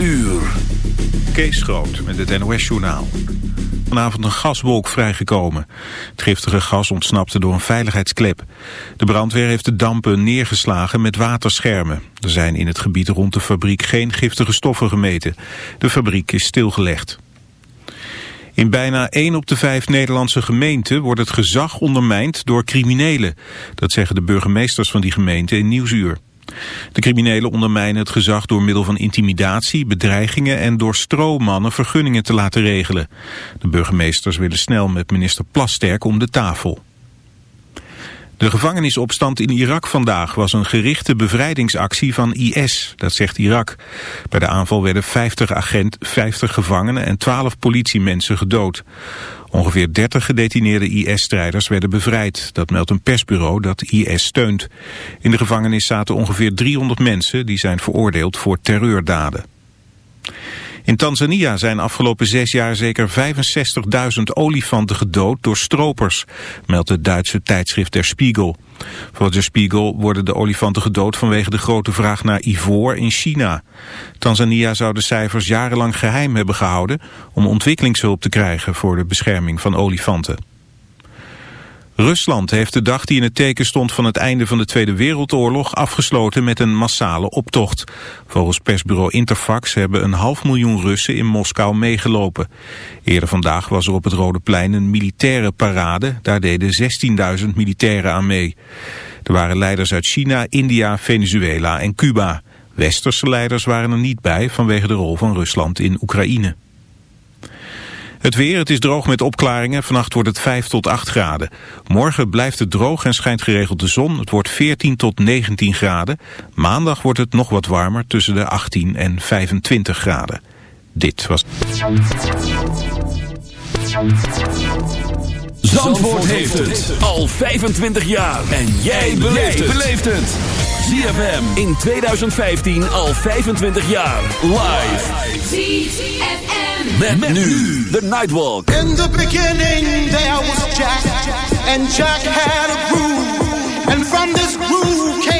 uur. Kees Groot met het NOS-journaal. Vanavond een gaswolk vrijgekomen. Het giftige gas ontsnapte door een veiligheidsklep. De brandweer heeft de dampen neergeslagen met waterschermen. Er zijn in het gebied rond de fabriek geen giftige stoffen gemeten. De fabriek is stilgelegd. In bijna 1 op de 5 Nederlandse gemeenten wordt het gezag ondermijnd door criminelen. Dat zeggen de burgemeesters van die gemeenten in Nieuwsuur. De criminelen ondermijnen het gezag door middel van intimidatie, bedreigingen en door stroommannen vergunningen te laten regelen. De burgemeesters willen snel met minister Plasterk om de tafel. De gevangenisopstand in Irak vandaag was een gerichte bevrijdingsactie van IS, dat zegt Irak. Bij de aanval werden 50, agent, 50 gevangenen en 12 politiemensen gedood. Ongeveer 30 gedetineerde IS-strijders werden bevrijd. Dat meldt een persbureau dat IS steunt. In de gevangenis zaten ongeveer 300 mensen die zijn veroordeeld voor terreurdaden. In Tanzania zijn afgelopen zes jaar zeker 65.000 olifanten gedood door stropers, meldt het Duitse tijdschrift Der Spiegel. Volgens Der Spiegel worden de olifanten gedood vanwege de grote vraag naar ivoor in China. Tanzania zou de cijfers jarenlang geheim hebben gehouden om ontwikkelingshulp te krijgen voor de bescherming van olifanten. Rusland heeft de dag die in het teken stond van het einde van de Tweede Wereldoorlog afgesloten met een massale optocht. Volgens persbureau Interfax hebben een half miljoen Russen in Moskou meegelopen. Eerder vandaag was er op het Rode Plein een militaire parade. Daar deden 16.000 militairen aan mee. Er waren leiders uit China, India, Venezuela en Cuba. Westerse leiders waren er niet bij vanwege de rol van Rusland in Oekraïne. Het weer, het is droog met opklaringen. Vannacht wordt het 5 tot 8 graden. Morgen blijft het droog en schijnt geregeld de zon. Het wordt 14 tot 19 graden. Maandag wordt het nog wat warmer tussen de 18 en 25 graden. Dit was... Zandvoort heeft het al 25 jaar. En jij beleeft het. ZFM in 2015 al 25 jaar. Live. ZFM. Met, nu de Nightwalk. In the beginning there was Jack. And Jack had a groove. And from this groove came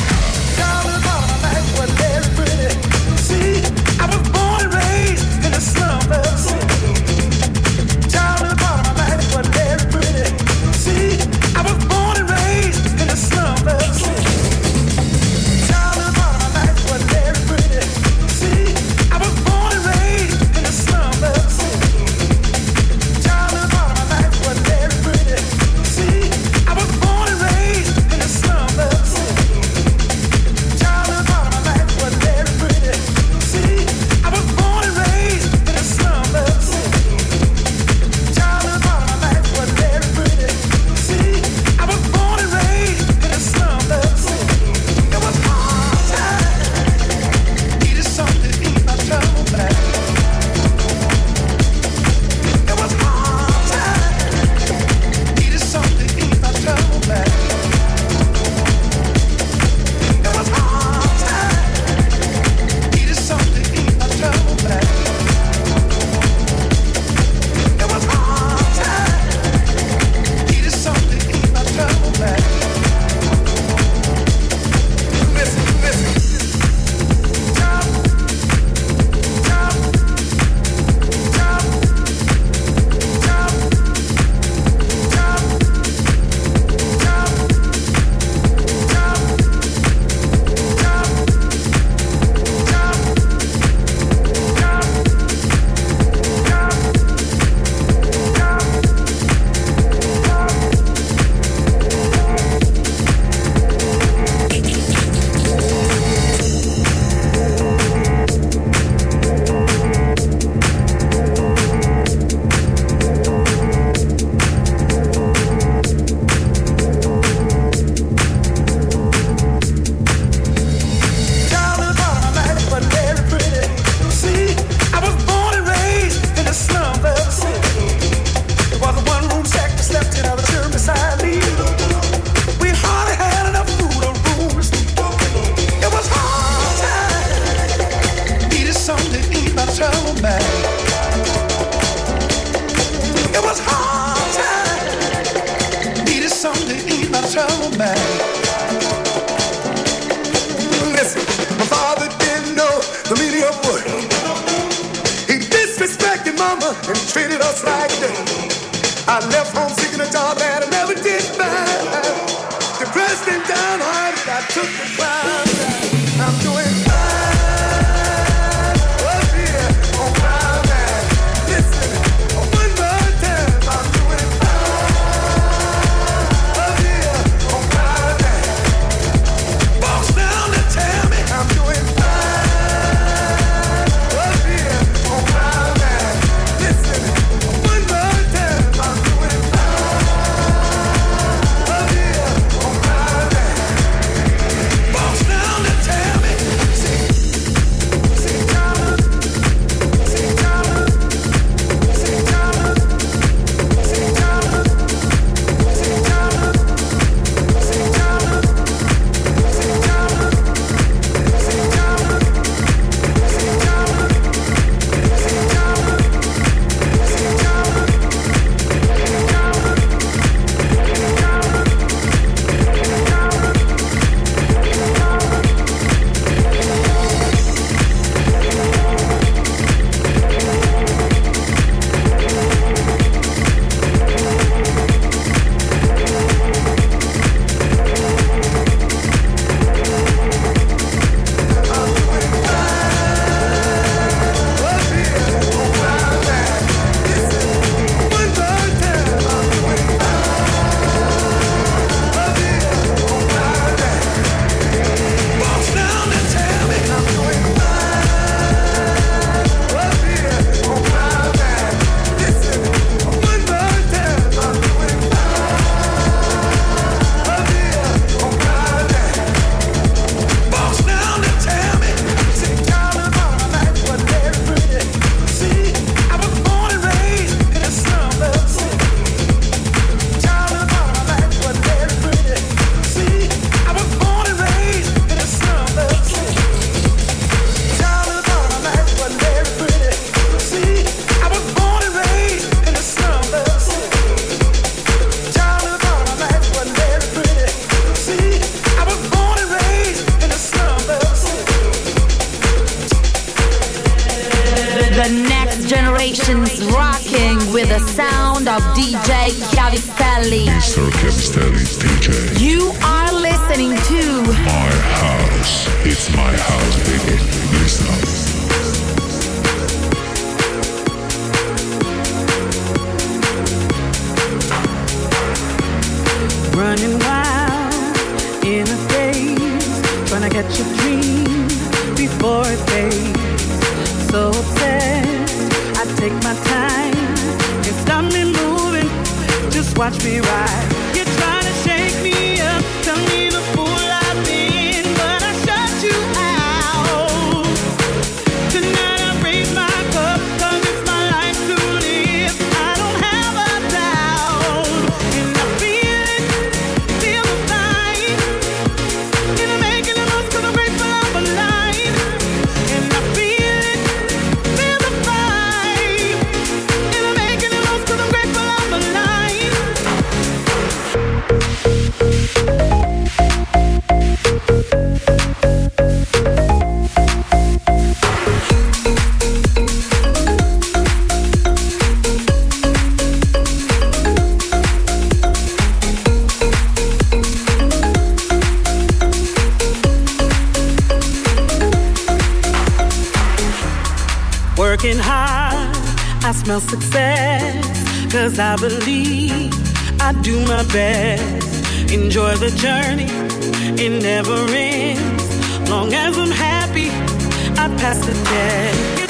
running wild in a phase, trying to get your dream before it fades. So fast, I take my time and stop me moving. Just watch me ride. You're trying to shake me up, tell me. success. Cause I believe I do my best. Enjoy the journey, it never ends. Long as I'm happy, I pass the test.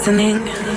Listening?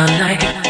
all night.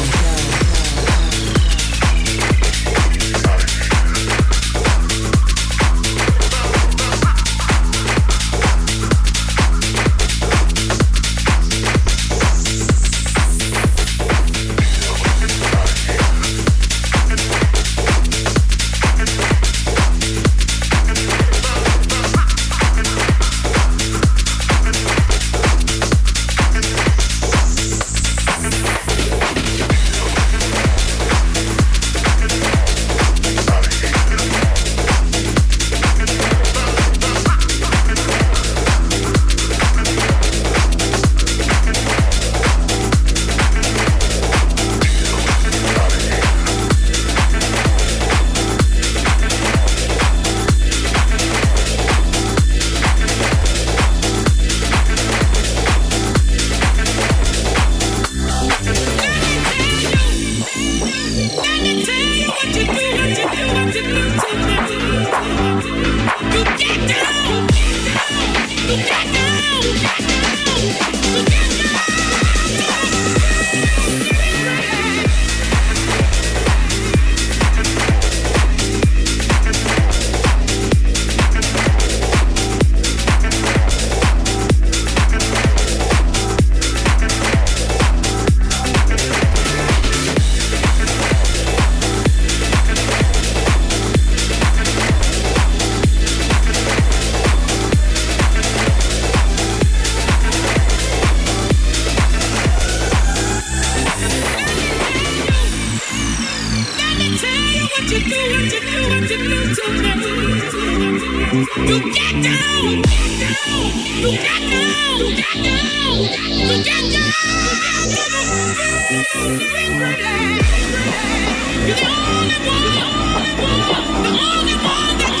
You're the only one, the only one, the only one that